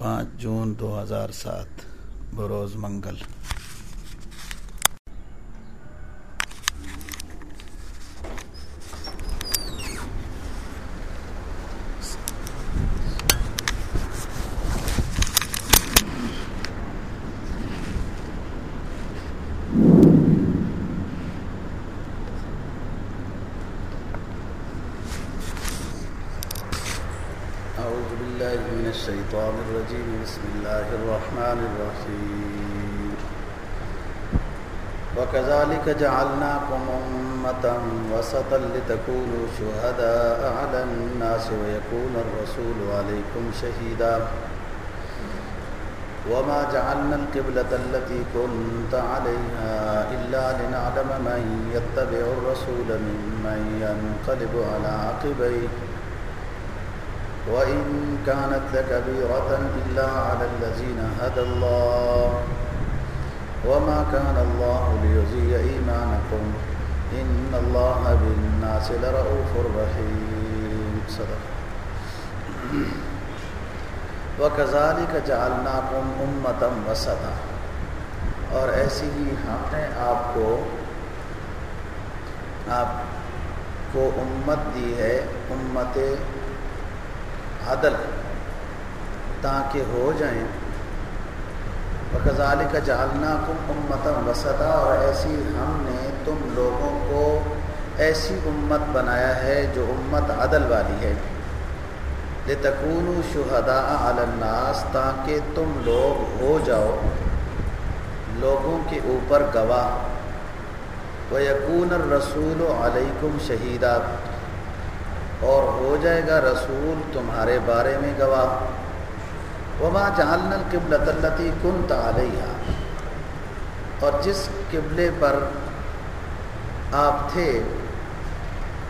پانچ جون دو ہزار سات بروز منگل۔ أعوذ بالله من الشيطان الرجيم. بسم الله الرحمن الرحيم. وكذلك جعلناكم أمة وسطا لتكونوا شهداء على الناس ويكون الرسول عليكم شهيدا. وما جعلنا القبلة التي كنت عليها إلا لنعلم من يتبع الرسول ممن ينقلب على عقبيه. وإن كانت لكبيرة إلا على الذين هدى الله وما كان الله ليضيع إيمانكم إن الله بالناس لرؤوف رحيم صدق. وكذلك جعلناكم أمة وسطا اور ایسی ہی ہم نے آپ کو آپ کو امت دی ہے، امت عدل، تاکہ ہو جائیں۔ بکزال کا جالنا کم امتم وسطا، اور ایسی ہم نے تم لوگوں کو ایسی امت بنایا ہے جو امت عدل والی ہے۔ لتکون شہدا الناس، تاکہ تم لوگ ہو جاؤ لوگوں کے اوپر گواہ۔ و یقون الرسول علیکم شہیدہ اور ہو جائے گا رسول تمہارے بارے میں گواہ۔ وما جالن القبلۃ التی کن تعلیہ اور جس قبلے پر آپ تھے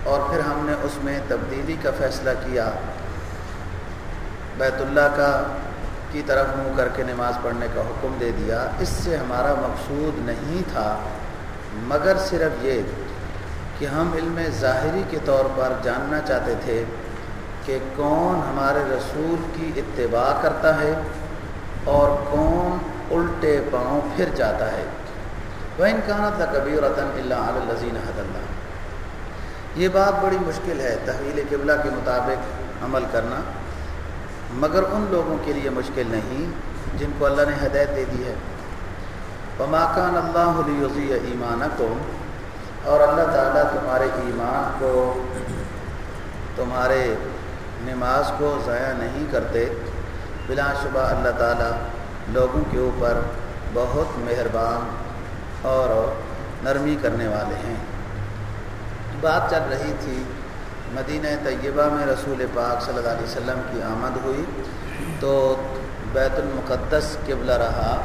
اور پھر ہم نے اس میں تبدیلی کا فیصلہ کیا۔ بیت اللہ کا کی طرف منہ کر کے نماز پڑھنے کا حکم دے دیا۔ اس سے ہمارا مقصود نہیں تھا، مگر صرف یہ کہ ہم علم ظاہری کے طور پر جاننا چاہتے تھے کہ کون ہمارے رسول کی اتباع کرتا ہے اور کون الٹے پاؤں پھر جاتا ہے۔ وہ انکانت تھا کبیر رتن اللہ علیہ حد اللہ۔ یہ بات بڑی مشکل ہے تحویل قبلہ کے مطابق عمل کرنا، مگر ان لوگوں کے لیے مشکل نہیں جن کو اللہ نے ہدایت دے دی ہے۔ پماکان اللہ علیہ ایمانہ کو اور اللہ تعالیٰ تمہارے ایمان کو، تمہارے نماز کو ضائع نہیں کرتے۔ بلا شبہ اللہ تعالیٰ لوگوں کے اوپر بہت مہربان اور نرمی کرنے والے ہیں۔ بات چل رہی تھی، مدینہ طیبہ میں رسول پاک صلی اللہ علیہ وسلم کی آمد ہوئی۔ تو بیت المقدس قبلہ رہا،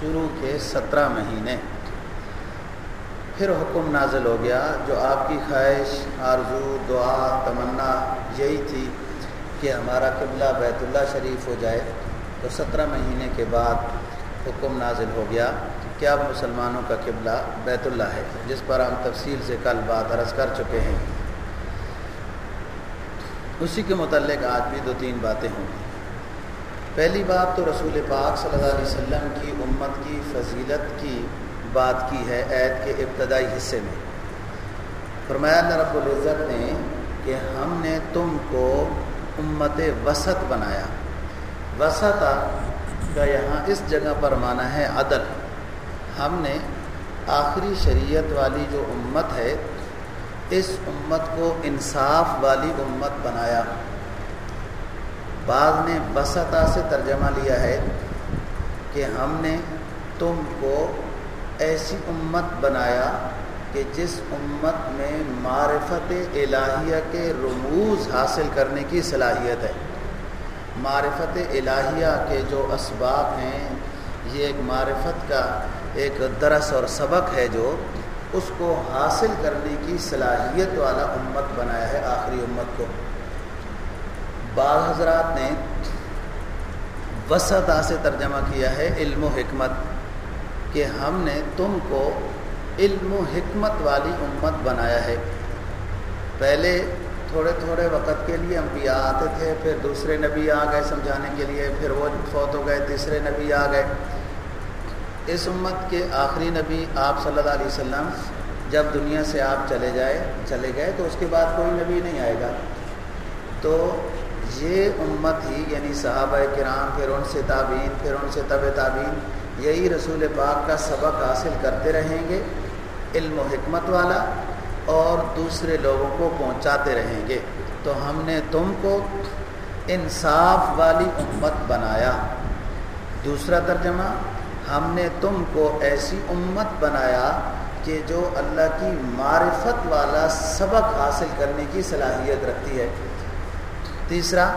شروع کے سترہ مہینے۔ پھر حکم نازل ہو گیا جو آپ کی خواہش، آرزو، دعا، تمنا یہی تھی کہ ہمارا قبلہ بیت اللہ شریف ہو جائے۔ تو سترہ مہینے کے بعد حکم نازل ہو گیا کہ اب مسلمانوں کا قبلہ بیت اللہ ہے، جس پر ہم تفصیل سے کل بات عرض کر چکے ہیں۔ اسی کے متعلق آج بھی دو تین باتیں ہوں۔ گی پہلی بات تو رسول پاک صلی اللہ علیہ وسلم کی امت کی فضیلت کی بات کی ہے عید کے ابتدائی حصے میں۔ فرمایا اللہ رب العزت نے کہ ہم نے تم کو امت وسط بنایا۔ وسط کا یہاں اس جگہ پر مانا ہے عدل۔ ہم نے آخری شریعت والی جو امت ہے، اس امت کو انصاف والی امت بنایا۔ بعض نے بسطا سے ترجمہ لیا ہے کہ ہم نے تم کو ایسی امت بنایا کہ جس امت میں معرفت الہیہ کے رموز حاصل کرنے کی صلاحیت ہے۔ معرفت الہیہ کے جو اسباب ہیں، یہ ایک معرفت کا ایک درس اور سبق ہے جو اس کو حاصل کرنے کی صلاحیت والا امت بنایا ہے آخری امت کو۔ بعض حضرات نے وسطا سے ترجمہ کیا ہے، علم و حکمت۔ کہ ہم نے تم کو علم و حکمت والی امت بنایا ہے۔ پہلے تھوڑے تھوڑے وقت کے لیے انبیاء آتے تھے، پھر دوسرے نبی آ گئے سمجھانے کے لیے، پھر وہ فوت ہو گئے، تیسرے نبی آ گئے۔ اس امت کے آخری نبی آپ صلی اللہ علیہ وسلم جب دنیا سے آپ چلے جائے، چلے گئے تو اس کے بعد کوئی نبی نہیں آئے گا۔ تو یہ امت ہی یعنی صحابہ کرام، پھر ان سے تعبین پھر ان سے طب تعبین یہی رسول پاک کا سبق حاصل کرتے رہیں گے، علم و حکمت والا، اور دوسرے لوگوں کو پہنچاتے رہیں گے۔ تو ہم نے تم کو انصاف والی امت بنایا۔ دوسرا ترجمہ، ہم نے تم کو ایسی امت بنایا کہ جو اللہ کی معرفت والا سبق حاصل کرنے کی صلاحیت رکھتی ہے۔ تیسرا،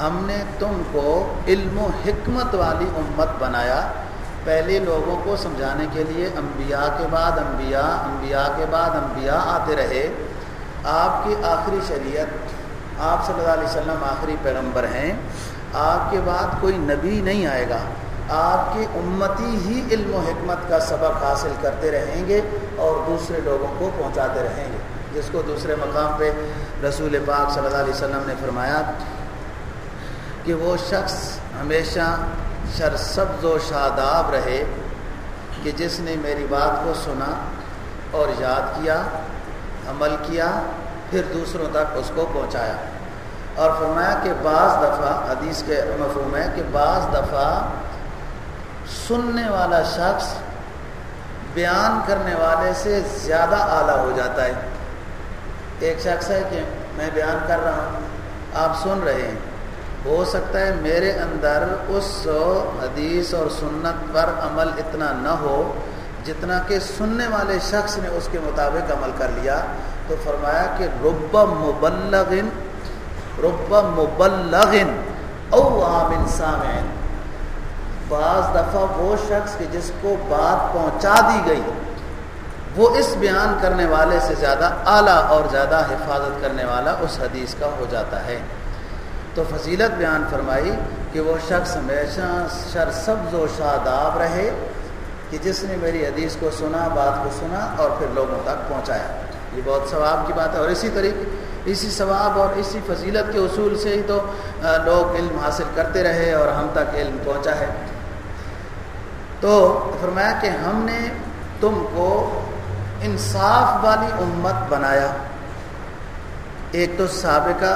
ہم نے تم کو علم و حکمت والی امت بنایا۔ پہلے لوگوں کو سمجھانے کے لیے انبیاء کے بعد انبیاء انبیاء کے بعد انبیاء آتے رہے۔ آپ کی آخری شریعت، آپ صلی اللہ علیہ وسلم آخری پیغمبر ہیں۔ آپ کے بعد کوئی نبی نہیں آئے گا۔ آپ کی امتی ہی علم و حکمت کا سبق حاصل کرتے رہیں گے اور دوسرے لوگوں کو پہنچاتے رہیں گے۔ جس کو دوسرے مقام پہ رسول پاک صلی اللہ علیہ وسلم نے فرمایا کہ وہ شخص ہمیشہ شرسبز و شاداب رہے کہ جس نے میری بات کو سنا اور یاد کیا، عمل کیا، پھر دوسروں تک اس کو پہنچایا۔ اور فرمایا کہ بعض دفعہ، حدیث کے مفہوم ہے کہ بعض دفعہ سننے والا شخص بیان کرنے والے سے زیادہ اعلیٰ ہو جاتا ہے۔ ایک شخص ہے کہ میں بیان کر رہا ہوں، آپ سن رہے ہیں۔ ہو سکتا ہے میرے اندر اس حدیث اور سنت پر عمل اتنا نہ ہو جتنا کہ سننے والے شخص نے اس کے مطابق عمل کر لیا تو فرمایا کہ رب مبلغن رب مبلغن او عام سامعین۔ بعض دفعہ وہ شخص کہ جس کو بات پہنچا دی گئی، وہ اس بیان کرنے والے سے زیادہ اعلیٰ اور زیادہ حفاظت کرنے والا اس حدیث کا ہو جاتا ہے۔ تو فضیلت بیان فرمائی کہ وہ شخص ہمیشہ شر سبز و شاداب رہے کہ جس نے میری حدیث کو سنا، بات کو سنا اور پھر لوگوں تک پہنچایا۔ یہ بہت ثواب کی بات ہے اور اسی طریقے اسی ثواب اور اسی فضیلت کے اصول سے ہی تو لوگ علم حاصل کرتے رہے اور ہم تک علم پہنچا ہے۔ تو فرمایا کہ ہم نے تم کو انصاف والی امت بنایا۔ ایک تو سابقہ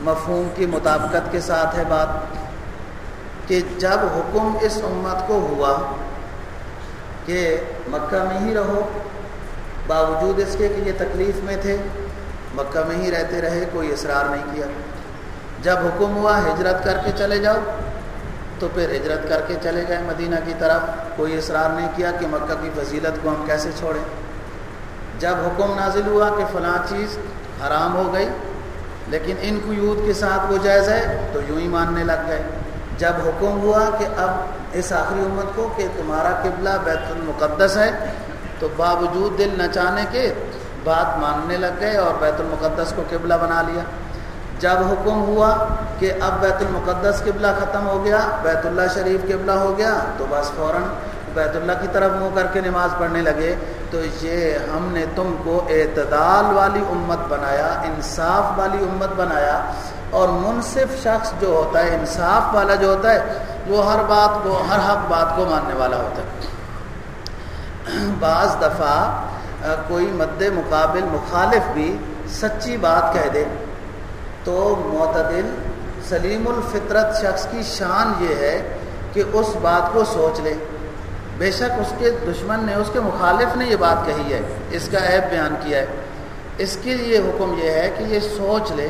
مفہوم کی مطابقت کے ساتھ ہے بات کہ جب حکم اس امت کو ہوا کہ مکہ میں ہی رہو، باوجود اس کے کہ یہ تکلیف میں تھے، مکہ میں ہی رہتے رہے، کوئی اصرار نہیں کیا۔ جب حکم ہوا ہجرت کر کے چلے جاؤ، تو پھر ہجرت کر کے چلے گئے مدینہ کی طرف۔ کوئی اصرار نہیں کیا کہ مکہ کی فضیلت کو ہم کیسے چھوڑیں۔ جب حکم نازل ہوا کہ فلاں چیز حرام ہو گئی لیکن ان کو کے ساتھ وہ جائز ہے تو یوں ہی ماننے لگ گئے۔ جب حکم ہوا کہ اب اس آخری امت کو کہ تمہارا قبلہ بیت المقدس ہے، تو باوجود دل نچانے کے بات ماننے لگ گئے اور بیت المقدس کو قبلہ بنا لیا۔ جب حکم ہوا کہ اب بیت المقدس قبلہ ختم ہو گیا، بیت اللہ شریف قبلہ ہو گیا، تو بس فوراً بیت اللہ کی طرف منہ کر کے نماز پڑھنے لگے، تو یہ ہم نے تم کو اعتدال والی امت بنایا، انصاف والی امت بنایا، اور منصف شخص جو ہوتا ہے، انصاف والا جو ہوتا ہے، وہ ہر بات کو، ہر حق بات کو ماننے والا ہوتا ہے۔ بعض دفعہ کوئی مد مقابل مخالف بھی سچی بات کہہ دے، تو معتدل سلیم الفطرت شخص کی شان یہ ہے کہ اس بات کو سوچ لے۔ بے شک اس کے دشمن نے، اس کے مخالف نے یہ بات کہی ہے، اس کا عیب بیان کیا ہے۔ اس کے لیے حکم یہ ہے کہ یہ سوچ لے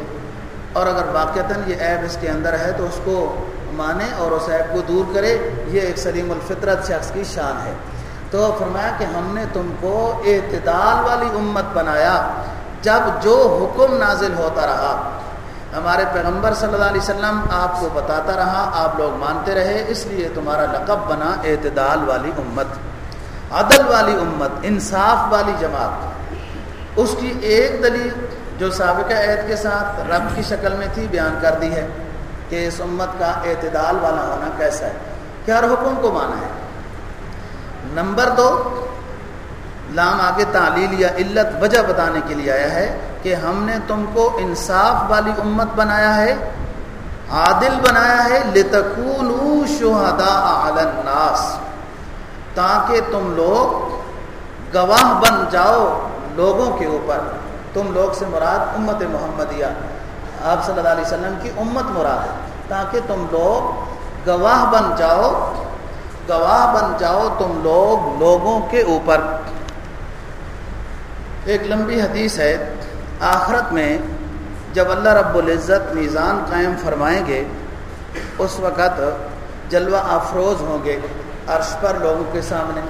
اور اگر واقعتاً یہ عیب اس کے اندر ہے تو اس کو مانے اور اس عیب کو دور کرے۔ یہ ایک سلیم الفطرت شخص کی شان ہے۔ تو فرمایا کہ ہم نے تم کو اعتدال والی امت بنایا۔ جب جو حکم نازل ہوتا رہا ہمارے پیغمبر صلی اللہ علیہ وسلم آپ کو بتاتا رہا، آپ لوگ مانتے رہے، اس لیے تمہارا لقب بنا اعتدال والی امت، عدل والی امت، انصاف والی جماعت۔ اس کی ایک دلیل جو سابقہ عید کے ساتھ رب کی شکل میں تھی، بیان کر دی ہے کہ اس امت کا اعتدال والا ہونا کیسا ہے کہ ہر حکم کو مانا ہے۔ نمبر دو، لام آگے تعلیل یا علت وجہ بتانے کے لیے آیا ہے۔ کہ ہم نے تم کو انصاف والی امت بنایا ہے، عادل بنایا ہے لتکونو شہداء الناس، تاکہ تم لوگ گواہ بن جاؤ لوگوں کے اوپر۔ تم لوگ سے مراد امت محمدیہ۔ آپ صلی اللہ علیہ وسلم کی امت مراد ہے۔ تاکہ تم لوگ گواہ بن جاؤ، گواہ بن جاؤ تم لوگ لوگوں کے اوپر۔ ایک لمبی حدیث ہے۔ آخرت میں جب اللہ رب العزت میزان قائم فرمائیں گے، اس وقت جلوہ افروز ہوں گے عرش پر لوگوں کے سامنے۔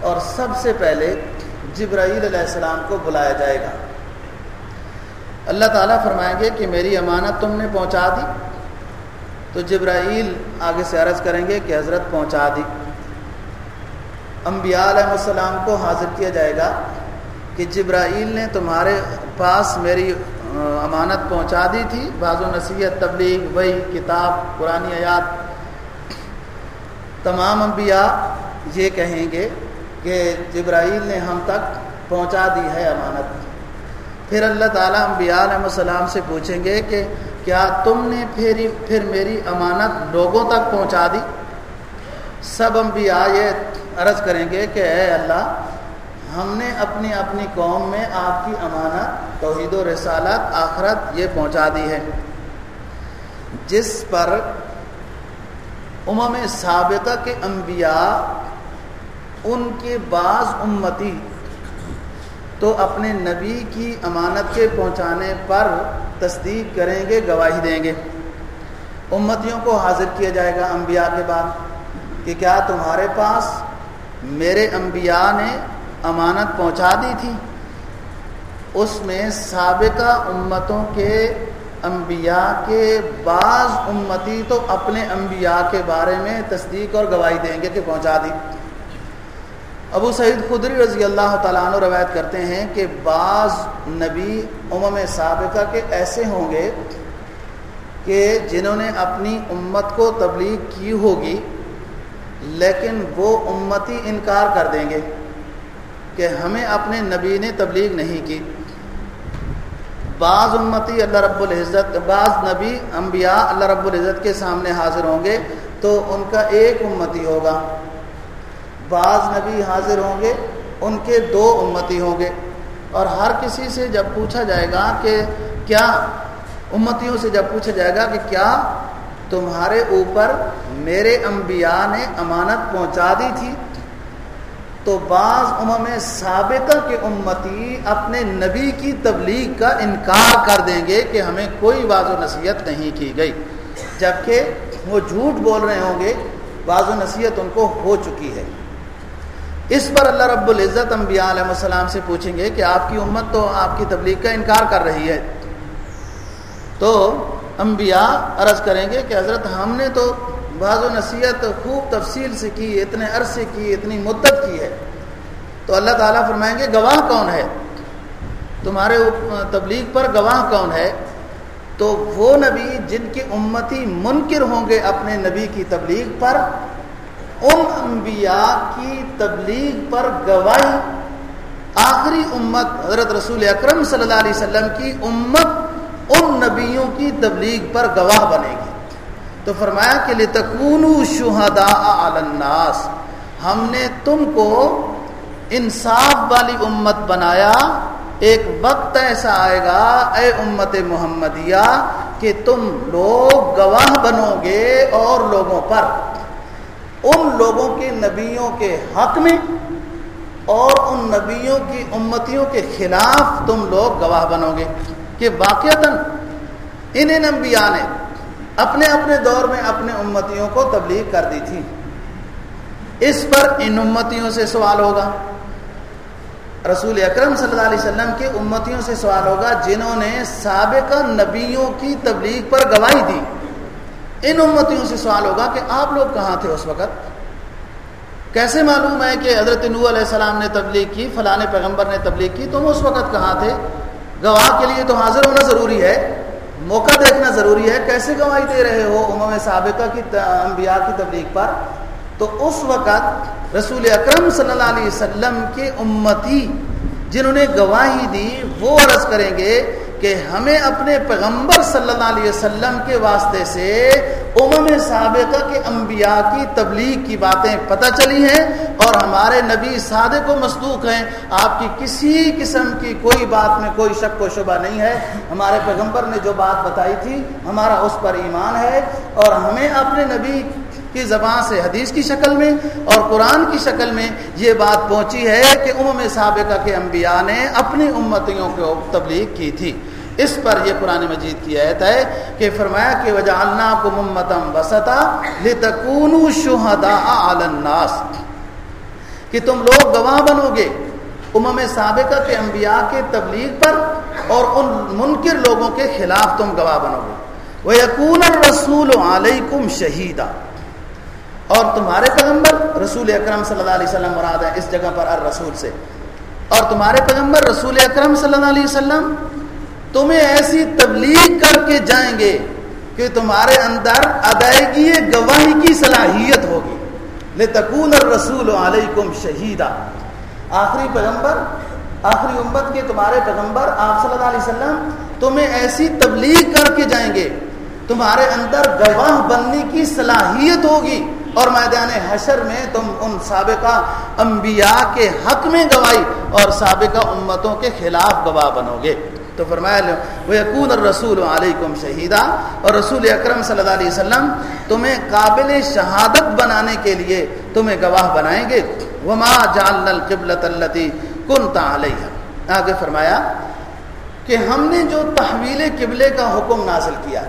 اور سب سے پہلے جبرائیل علیہ السلام کو بلایا جائے گا۔ اللہ تعالیٰ فرمائیں گے کہ میری امانت تم نے پہنچا دی۔ تو جبرائیل آگے سے عرض کریں گے کہ حضرت پہنچا دی۔ انبیاء علیہ السلام کو حاضر کیا جائے گا۔ کہ جبرائیل نے تمہارے پاس میری امانت پہنچا دی تھی۔ بعض و نصیحت، تبلیغ وہی کتاب پرانی آیات۔ تمام انبیاء یہ کہیں گے کہ جبرائیل نے ہم تک پہنچا دی ہے امانت۔ پھر اللہ تعالیٰ انبیاء علیہ السلام سے پوچھیں گے کہ کیا تم نے پھر پھر میری امانت لوگوں تک پہنچا دی؟ سب انبیاء یہ عرض کریں گے کہ اے اللہ ہم نے اپنی اپنی قوم میں آپ کی امانت، توحید و رسالت، آخرت یہ پہنچا دی ہے۔ جس پر امم سابقہ کے انبیاء، ان کے بعض امتی تو اپنے نبی کی امانت کے پہنچانے پر تصدیق کریں گے، گواہی دیں گے۔ امتیوں کو حاضر کیا جائے گا انبیاء کے بعد کہ کیا تمہارے پاس میرے انبیاء نے امانت پہنچا دی تھی۔ اس میں سابقہ امتوں کے انبیاء کے بعض امتی تو اپنے انبیاء کے بارے میں تصدیق اور گواہی دیں گے کہ پہنچا دی۔ ابو سعید خدری رضی اللہ تعالیٰ عنہ روایت کرتے ہیں کہ بعض نبی امم سابقہ کے ایسے ہوں گے کہ جنہوں نے اپنی امت کو تبلیغ کی ہوگی، لیکن وہ امتی انکار کر دیں گے۔ کہ ہمیں اپنے نبی نے تبلیغ نہیں کی۔ بعض امتی اللہ رب العزت، بعض نبی انبیاء اللہ رب العزت کے سامنے حاضر ہوں گے تو ان کا ایک امتی ہوگا۔ بعض نبی حاضر ہوں گے، ان کے دو امتی ہوں گے۔ اور ہر کسی سے جب پوچھا جائے گا کہ کیا امتیوں سے جب پوچھا جائے گا کہ کیا تمہارے اوپر میرے انبیاء نے امانت پہنچا دی تھی تو بعض امم سابقہ کے امتی اپنے نبی کی تبلیغ کا انکار کر دیں گے کہ ہمیں کوئی بعض و نصیحت نہیں کی گئی۔ جبکہ وہ جھوٹ بول رہے ہوں گے بعض و نصیحت ان کو ہو چکی ہے۔ اس پر اللہ رب العزت انبیاء علیہ السلام سے پوچھیں گے کہ آپ کی امت تو آپ کی تبلیغ کا انکار کر رہی ہے۔ تو انبیاء عرض کریں گے کہ حضرت ہم نے تو بعض و نصیحت خوب تفصیل سے کی، اتنے عرصے کی، اتنی مدت کی ہے۔ تو اللہ تعالیٰ فرمائیں گے، گواہ کون ہے؟ تمہارے تبلیغ پر گواہ کون ہے؟ تو وہ نبی جن کی امتی منکر ہوں گے اپنے نبی کی تبلیغ پر، ان انبیاء کی تبلیغ پر گواہی آخری امت حضرت رسول اکرم صلی اللہ علیہ وسلم کی امت ان نبیوں کی تبلیغ پر گواہ بنے گی۔ تو فرمایا کہ لتکون شہدا الناس، ہم نے تم کو انصاف والی امت بنایا، ایک وقت ایسا آئے گا، اے امت محمدیہ، کہ تم لوگ گواہ بنو گے اور لوگوں پر۔ ان لوگوں کے نبیوں کے حق میں اور ان نبیوں کی امتیوں کے خلاف تم لوگ گواہ بنو گے، کہ واقعتا ان انبیاء نے اپنے اپنے دور میں اپنے امتیوں کو تبلیغ کر دی تھی۔ اس پر ان امتیوں سے سوال ہوگا۔ رسول اکرم صلی اللہ علیہ وسلم کے امتیوں سے سوال ہوگا جنہوں نے سابقہ نبیوں کی تبلیغ پر گواہی دی۔ ان امتیوں سے سوال ہوگا کہ آپ لوگ کہاں تھے اس وقت؟ کیسے معلوم ہے کہ حضرت نو علیہ السلام نے تبلیغ کی، فلاں پیغمبر نے تبلیغ کی تم اس وقت کہاں تھے؟ گواہ کے لیے تو حاضر ہونا ضروری ہے۔ موقع دیکھنا ضروری ہے کیسے گواہی دے رہے ہو امم سابقہ کی انبیاء کی تبلیغ پر؟ تو اس وقت رسول اکرم صلی اللہ علیہ وسلم کے امتی جنہوں نے گواہی دی، وہ عرض کریں گے کہ ہمیں اپنے پیغمبر صلی اللہ علیہ وسلم کے واسطے سے امم سابقہ کے انبیاء کی تبلیغ کی باتیں پتہ چلی ہیں اور ہمارے نبی صادق و مصدوق ہیں۔ آپ کی کسی قسم کی کوئی بات میں کوئی شک و شبہ نہیں ہے۔ ہمارے پیغمبر نے جو بات بتائی تھی، ہمارا اس پر ایمان ہے اور ہمیں اپنے نبی کی زبان سے حدیث کی شکل میں اور قرآن کی شکل میں یہ بات پہنچی ہے کہ امم سابقہ کے انبیاء نے اپنی امتیوں کو تبلیغ کی تھی۔ اس پر یہ قرآن مجید کی آیت ہے کہ فرمایا کہ وجہ اللہ کو ممتم وسطا لتکون شہدا الناس کہ تم لوگ گواہ بنو گے امم سابقہ کے انبیاء کے تبلیغ پر اور ان منکر لوگوں کے خلاف تم گواہ بنو گے۔ وہ یقون رسول علیکم شہیدہ اور تمہارے پیغمبر رسول اکرم صلی اللہ علیہ وسلم مراد ہے اس جگہ پر الرسول سے۔ اور تمہارے پیغمبر رسول اکرم صلی اللہ علیہ وسلم تمہیں ایسی تبلیغ کر کے جائیں گے کہ تمہارے اندر ادائیگی گواہی کی صلاحیت ہوگی۔ لتکون الرسول علیکم شہیدہ آخری پیغمبر، آخری امت کے تمہارے پیغمبر آپ صلی اللہ علیہ وسلم تمہیں ایسی تبلیغ کر کے جائیں گے۔ تمہارے اندر گواہ بننے کی صلاحیت ہوگی۔ اور میدان حشر میں تم ان سابقہ انبیاء کے حق میں گواہی اور سابقہ امتوں کے خلاف گواہ بنو گے۔ تو فرمایا لو وہ یقون الرسول علیکم شہیدہ اور رسول اکرم صلی اللہ علیہ وسلم تمہیں قابل شہادت بنانے کے لیے تمہیں گواہ بنائیں گے۔ وما جعلنا القبلۃ التي كنت عليها۔ آگے فرمایا کہ ہم نے جو تحویل قبلے کا حکم نازل کیا،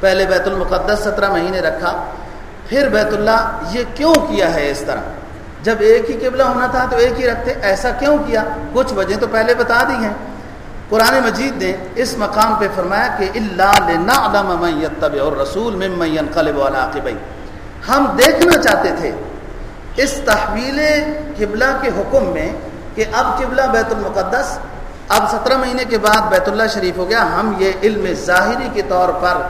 پہلے بیت المقدس سترہ مہینے رکھا، پھر بیت اللہ یہ کیوں کیا ہے اس طرح؟ جب ایک ہی قبلہ ہونا تھا تو ایک ہی رکھتے، ایسا کیوں کیا؟ کچھ وجہ تو پہلے بتا دی ہیں۔ قرآن مجید نے اس مقام پہ فرمایا کہ اللہ اور رسول ہم دیکھنا چاہتے تھے اس تحویل قبلہ کے حکم میں کہ اب قبلہ بیت المقدس، اب سترہ مہینے کے بعد بیت اللہ شریف ہو گیا۔ ہم یہ علم ظاہری کے طور پر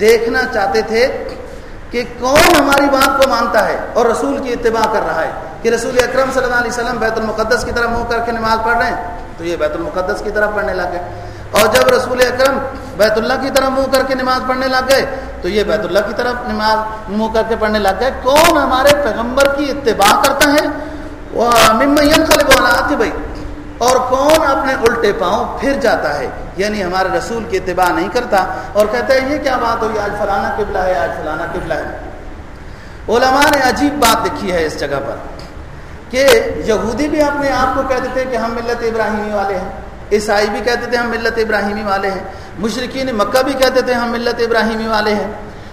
دیکھنا چاہتے تھے کہ کون ہماری بات کو مانتا ہے اور رسول کی اتباع کر رہا ہے کہ رسول اکرم صلی اللہ علیہ وسلم بیت المقدس کی طرف منہ کر کے نماز پڑھ رہے ہیں۔ تو یہ بیت المقدس کی طرف پڑھنے لگ گئے اور جب رسول اکرم بیت اللہ کی طرف منہ کر کے نماز پڑھنے لگ گئے تو یہ بیت اللہ کی طرف نماز منہ کر کے پڑھنے لگ گئے کون ہمارے پیغمبر کی اتباع کرتا ہے؟ وہ ممین خلب بھائی اور کون اپنے الٹے پاؤں پھر جاتا ہے؟ یعنی ہمارے رسول کی اتباع نہیں کرتا۔ اور کہتا ہے یہ کیا بات ہوئی؟ آج فلانا قبلہ ہے، آج فلانا قبلہ ہے۔ علماء نے عجیب بات لکھی ہے اس جگہ پر۔ کہ یہودی بھی اپنے آپ کو کہتے تھے کہ ہم ملت ابراہیمی والے ہیں، عیسائی بھی کہتے تھے ہم ملت ابراہیمی والے ہیں مشرقین مکہ بھی کہتے تھے ہم ملت ابراہیمی والے ہیں۔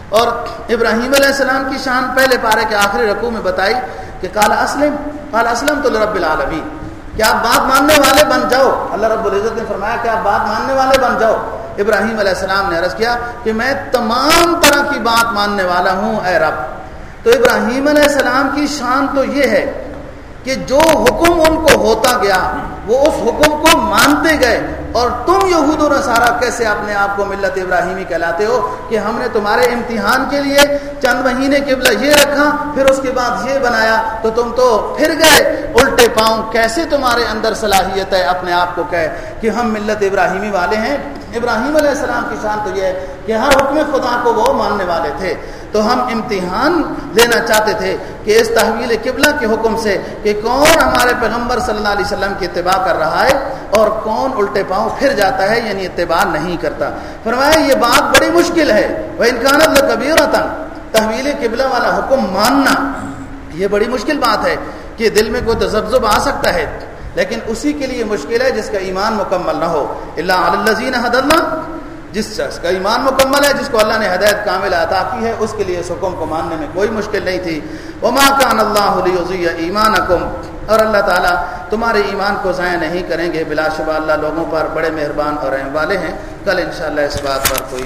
اور ابراہیم علیہ السلام کی شان پہلے پارے کے آخری رقو میں بتائی کہ کالا اسلم کالا اسلم تو رب العالمین۔ کہ آپ بات ماننے والے بن جاؤ۔ اللہ رب العزت نے فرمایا کہ آپ بات ماننے والے بن جاؤ۔ ابراہیم علیہ السلام نے عرض کیا کہ میں تمام طرح کی بات ماننے والا ہوں، اے رب۔ تو ابراہیم علیہ السلام کی شان تو یہ ہے کہ جو حکم ان کو ہوتا گیا، وہ اس حکم کو مانتے گئے۔ اور تم یہود و نصارہ کیسے اپنے آپ کو ملت ابراہیمی کہلاتے ہو کہ ہم نے تمہارے امتحان کے لیے چند مہینے قبلہ یہ رکھا، پھر اس کے بعد یہ بنایا، تو تم تو پھر گئے۔ الٹے پاؤں، کیسے تمہارے اندر صلاحیت ہے؟ اپنے آپ کو کہے کہ ہم ملت ابراہیمی والے ہیں۔ ابراہیم علیہ السلام کی شان تو یہ ہے کہ ہر حکم خدا کو وہ ماننے والے تھے۔ تو ہم امتحان لینا چاہتے تھے کہ اس تحویل قبلہ کے حکم سے کہ کون ہمارے پیغمبر صلی اللہ علیہ وسلم کی اتباع کر رہا ہے اور کون الٹے پاؤں پھر جاتا ہے یعنی اتباع نہیں کرتا۔ فرمایا، یہ بات بڑی مشکل ہے۔ وہ انکانت کبیر تحویل قبلہ والا حکم ماننا۔ یہ بڑی مشکل بات ہے کہ دل میں کوئی تجزب آ سکتا ہے، لیکن اسی کے لیے مشکل ہے جس کا ایمان مکمل نہ ہو۔ اللہ علیہ حد اللہ جس شخص کا ایمان مکمل ہے، جس کو اللہ نے ہدایت کامل عطا کی ہے، اس کے لیے اس حکم کو ماننے میں کوئی مشکل نہیں تھی۔ وما کان اللہ علیہ ایمان اور اللہ تعالیٰ تمہارے ایمان کو ضائع نہیں کریں گے۔ بلا شبہ اللہ لوگوں پر بڑے مہربان اور رحم والے ہیں۔ کل انشاءاللہ اس بات پر کوئی